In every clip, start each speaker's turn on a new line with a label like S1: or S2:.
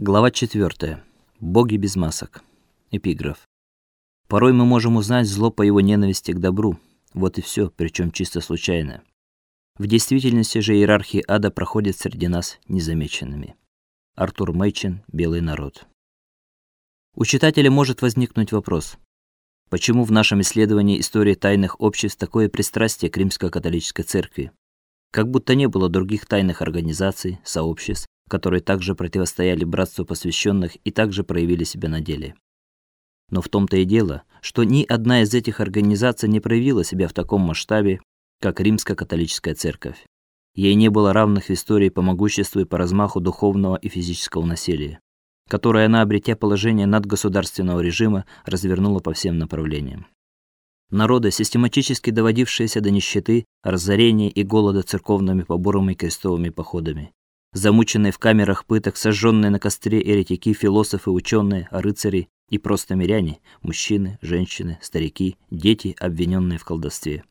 S1: Глава 4. Боги без масок. Эпиграф. Порой мы можем узнать зло по его ненависти к добру. Вот и все, причем чисто случайно. В действительности же иерархии ада проходят среди нас незамеченными. Артур Мэйчин, Белый народ. У читателя может возникнуть вопрос: почему в нашем исследовании истории тайных обществ такое пристрастие к римско-католической церкви? Как будто не было других тайных организаций, сообществ, которые также противостояли братству посвященных и также проявили себя на деле. Но в том-то и дело, что ни одна из этих организаций не проявила себя в таком масштабе, как Римско-католическая церковь. Ей не было равных в истории по могуществу и по размаху духовного и физического насилия, которое она, обретя положение надгосударственного режима, развернула по всем направлениям. Народы, систематически доводившиеся до нищеты, разорения и голода церковными поборами и крестовыми походами, замученные в камерах пыток, сожженные на костре еретики, философы, ученые, рыцари и просто миряне, мужчины, женщины, старики, дети, обвиненные в колдовстве.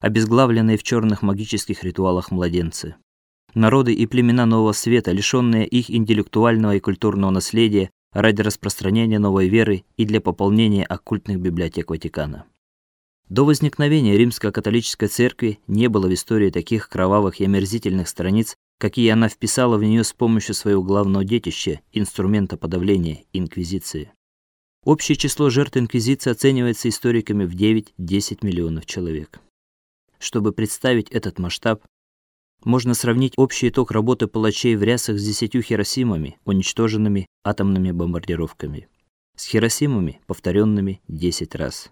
S1: Обезглавленные в черных магических ритуалах младенцы. Народы и племена нового света, лишенные их интеллектуального и культурного наследия ради распространения новой веры и для пополнения оккультных библиотек Ватикана. До возникновения Римско-католической церкви не было в истории таких кровавых и омерзительных страниц, какие она вписала в нее с помощью своего главного детища инструмента подавления инквизиции. Общее число жертв инквизиции оценивается историками в 9-10 миллионов человек. Чтобы представить этот масштаб, можно сравнить общий итог работы палачей в рясах с десятью Хиросимами, уничтоженными атомными бомбардировками, с Хиросимами, повторенными 10 раз.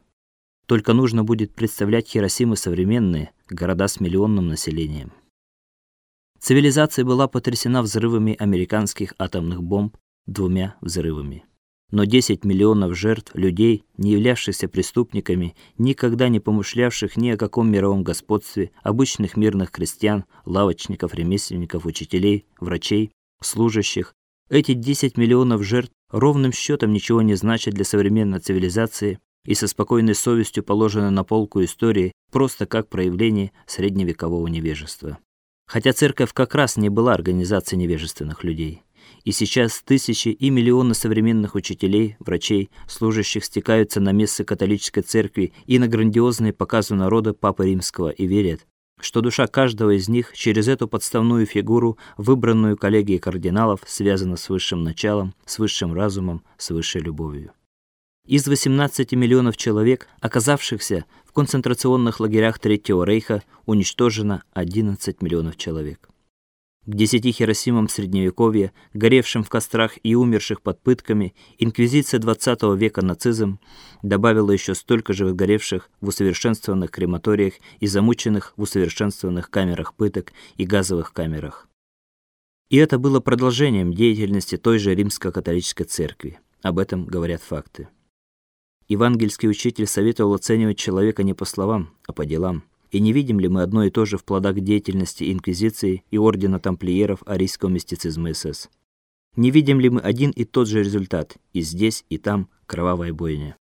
S1: Только нужно будет представлять Хиросимы современные, города с миллионным населением. Цивилизация была потрясена взрывами американских атомных бомб, двумя взрывами. Но 10 миллионов жертв людей, не являвшихся преступниками, никогда не помышлявших ни о каком мировом господстве, обычных мирных крестьян, лавочников, ремесленников, учителей, врачей, служащих, эти 10 миллионов жертв ровным счетом ничего не значат для современной цивилизации и со спокойной совестью положены на полку истории просто как проявление средневекового невежества. Хотя церковь как раз не была организацией невежественных людей. И сейчас тысячи и миллионы современных учителей, врачей, служащих стекаются на мессы католической церкви и на грандиозные показы народа Папы Римского и верят, что душа каждого из них через эту подставную фигуру, выбранную коллегией кардиналов, связана с высшим началом, с высшим разумом, с высшей любовью. Из 18 миллионов человек, оказавшихся в концентрационных лагерях Третьего рейха, уничтожено 11 миллионов человек. К десяти Хиросимам средневековья, горевшим в кострах и умерших под пытками, инквизиция XX века нацизм добавила еще столько же горевших в усовершенствованных крематориях и замученных в усовершенствованных камерах пыток и газовых камерах. И это было продолжением деятельности той же римско-католической церкви. Об этом говорят факты. Евангельский учитель советовал оценивать человека не по словам, а по делам. И не видим ли мы одно и то же в плодах деятельности инквизиции и ордена тамплиеров арийского мистицизма СС? Не видим ли мы один и тот же результат и здесь, и там кровавая бойня?